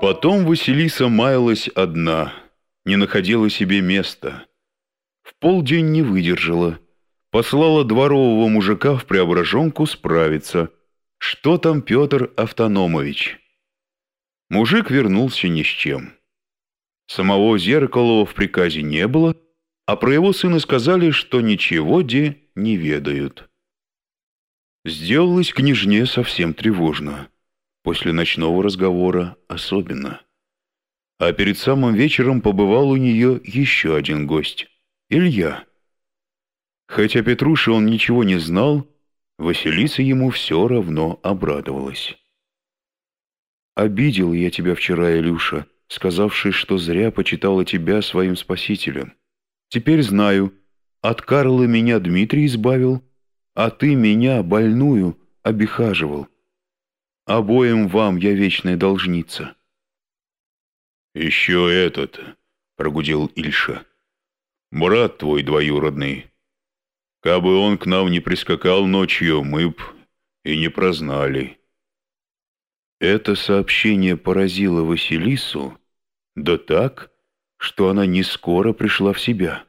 Потом Василиса маялась одна, не находила себе места. В полдень не выдержала, послала дворового мужика в Преображенку справиться, что там Петр Автономович. Мужик вернулся ни с чем. Самого Зеркалова в приказе не было, а про его сына сказали, что ничего де не ведают. Сделалось княжне совсем тревожно. После ночного разговора особенно. А перед самым вечером побывал у нее еще один гость — Илья. Хотя Петруше он ничего не знал, Василиса ему все равно обрадовалась. «Обидел я тебя вчера, Илюша», сказавший, что зря почитала тебя своим спасителем. Теперь знаю, от Карла меня Дмитрий избавил, а ты меня, больную, обихаживал. Обоим вам я вечная должница». «Еще этот», — прогудел Ильша, — «брат твой двоюродный. Кабы он к нам не прискакал ночью, мы б и не прознали». Это сообщение поразило Василису, да так, что она не скоро пришла в себя.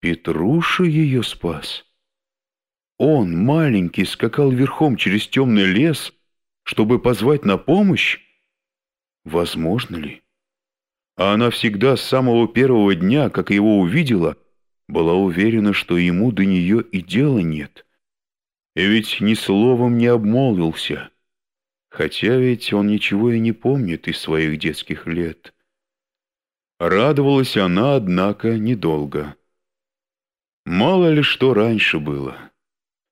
Петруша ее спас. Он, маленький, скакал верхом через темный лес, чтобы позвать на помощь? Возможно ли? А она всегда с самого первого дня, как его увидела, была уверена, что ему до нее и дела нет. И ведь ни словом не обмолвился. Хотя ведь он ничего и не помнит из своих детских лет. Радовалась она, однако, недолго. Мало ли что раньше было.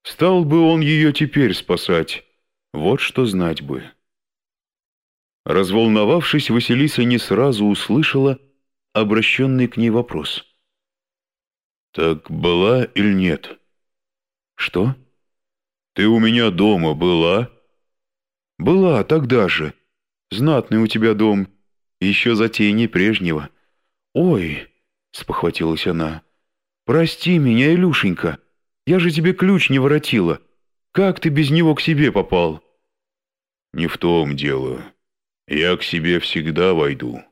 Стал бы он ее теперь спасать, вот что знать бы. Разволновавшись, Василиса не сразу услышала обращенный к ней вопрос. «Так была или нет?» «Что?» «Ты у меня дома была?» «Была тогда же. Знатный у тебя дом. Еще затеяние прежнего». «Ой!» — спохватилась она. «Прости меня, Илюшенька. Я же тебе ключ не воротила. Как ты без него к себе попал?» «Не в том дело. Я к себе всегда войду.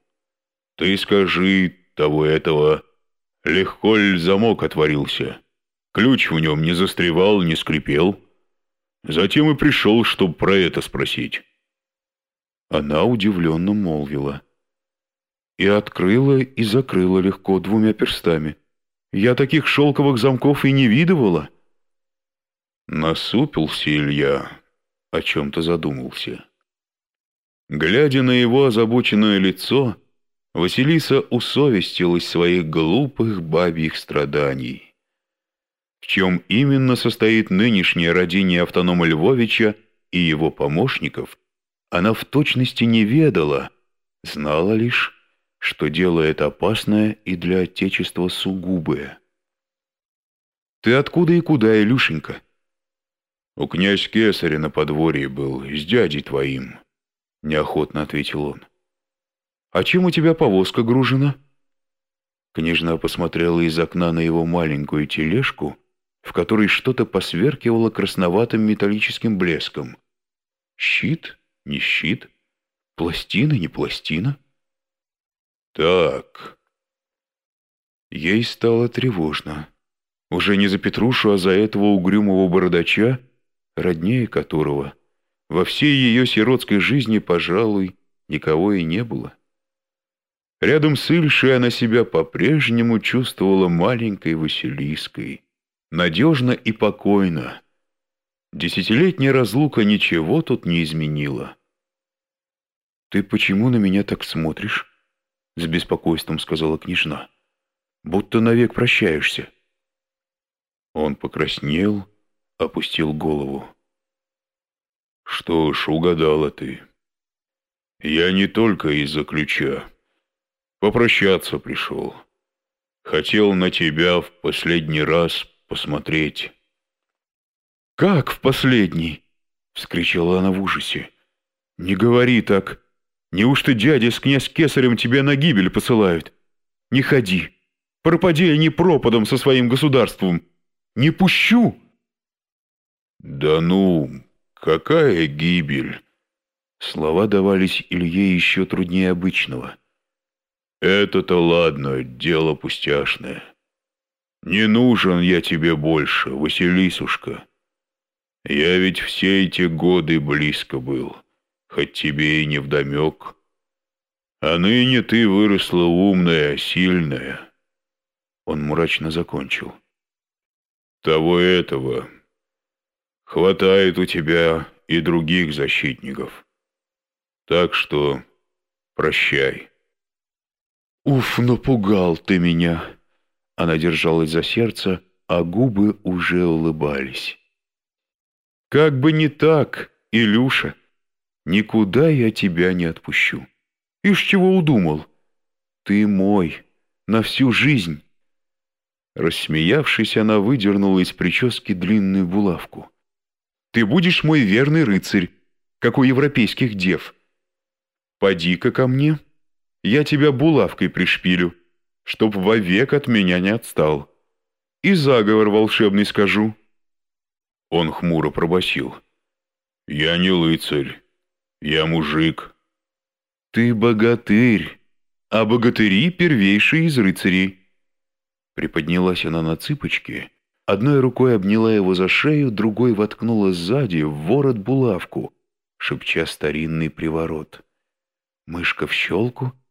Ты скажи того этого, легко ли замок отворился? Ключ в нем не застревал, не скрипел. Затем и пришел, чтобы про это спросить». Она удивленно молвила. И открыла, и закрыла легко двумя перстами. Я таких шелковых замков и не видывала. Насупился Илья, о чем-то задумался. Глядя на его озабоченное лицо, Василиса усовестилась своих глупых бабьих страданий. В чем именно состоит нынешнее родение автонома Львовича и его помощников, она в точности не ведала, знала лишь, что дело это опасное и для Отечества сугубое. «Ты откуда и куда, Илюшенька?» «У князь Кесаря на подворье был, с дядей твоим», — неохотно ответил он. «А чем у тебя повозка гружена?» Княжна посмотрела из окна на его маленькую тележку, в которой что-то посверкивало красноватым металлическим блеском. «Щит? Не щит? Пластина? Не пластина?» «Так...» Ей стало тревожно. Уже не за Петрушу, а за этого угрюмого бородача, роднее которого во всей ее сиротской жизни, пожалуй, никого и не было. Рядом с Ильшей она себя по-прежнему чувствовала маленькой Василиской, надежно и покойно. Десятилетняя разлука ничего тут не изменила. «Ты почему на меня так смотришь?» — с беспокойством сказала княжна. «Будто навек прощаешься». Он покраснел, опустил голову. «Что ж, угадала ты. Я не только из-за ключа. Попрощаться пришел. Хотел на тебя в последний раз посмотреть». «Как в последний?» — вскричала она в ужасе. «Не говори так. Неужто дядя с князь Кесарем тебя на гибель посылают? Не ходи. Пропади они пропадом со своим государством. Не пущу!» «Да ну, какая гибель?» Слова давались Илье еще труднее обычного. «Это-то ладно, дело пустяшное. Не нужен я тебе больше, Василисушка. Я ведь все эти годы близко был, хоть тебе и не вдомек. А ныне ты выросла умная, сильная». Он мрачно закончил. «Того этого. Хватает у тебя и других защитников. Так что прощай». «Уф, напугал ты меня!» Она держалась за сердце, а губы уже улыбались. «Как бы не так, Илюша, никуда я тебя не отпущу. Ишь чего удумал? Ты мой, на всю жизнь». Рассмеявшись, она выдернула из прически длинную булавку. «Ты будешь мой верный рыцарь, как у европейских дев. Поди-ка ко мне, я тебя булавкой пришпилю» чтоб вовек от меня не отстал. И заговор волшебный скажу». Он хмуро пробасил. «Я не лыцарь, я мужик». «Ты богатырь, а богатыри первейшие из рыцарей». Приподнялась она на цыпочки, одной рукой обняла его за шею, другой воткнула сзади в ворот булавку, шепча старинный приворот. Мышка в щелку —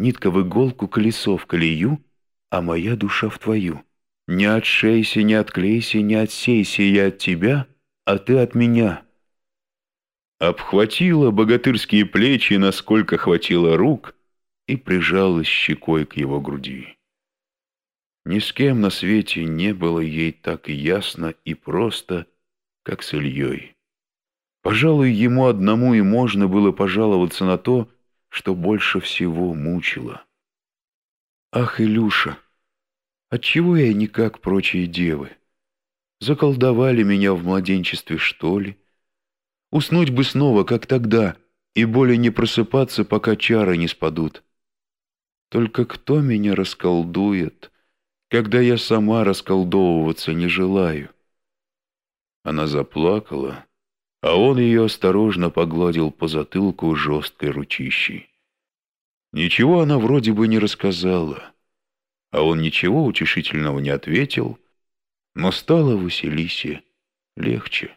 Нитка в иголку, колесо в колею, а моя душа в твою. Не отшейся, не отклейся, не отсейся я от тебя, а ты от меня. Обхватила богатырские плечи, насколько хватило рук, и прижалась щекой к его груди. Ни с кем на свете не было ей так ясно и просто, как с Ильей. Пожалуй, ему одному и можно было пожаловаться на то, что больше всего мучило. Ах, Илюша, отчего я не как прочие девы? Заколдовали меня в младенчестве, что ли? Уснуть бы снова, как тогда, и более не просыпаться, пока чары не спадут. Только кто меня расколдует, когда я сама расколдовываться не желаю? Она заплакала, а он ее осторожно погладил по затылку жесткой ручищей. Ничего она вроде бы не рассказала, а он ничего утешительного не ответил, но стало Василисе легче.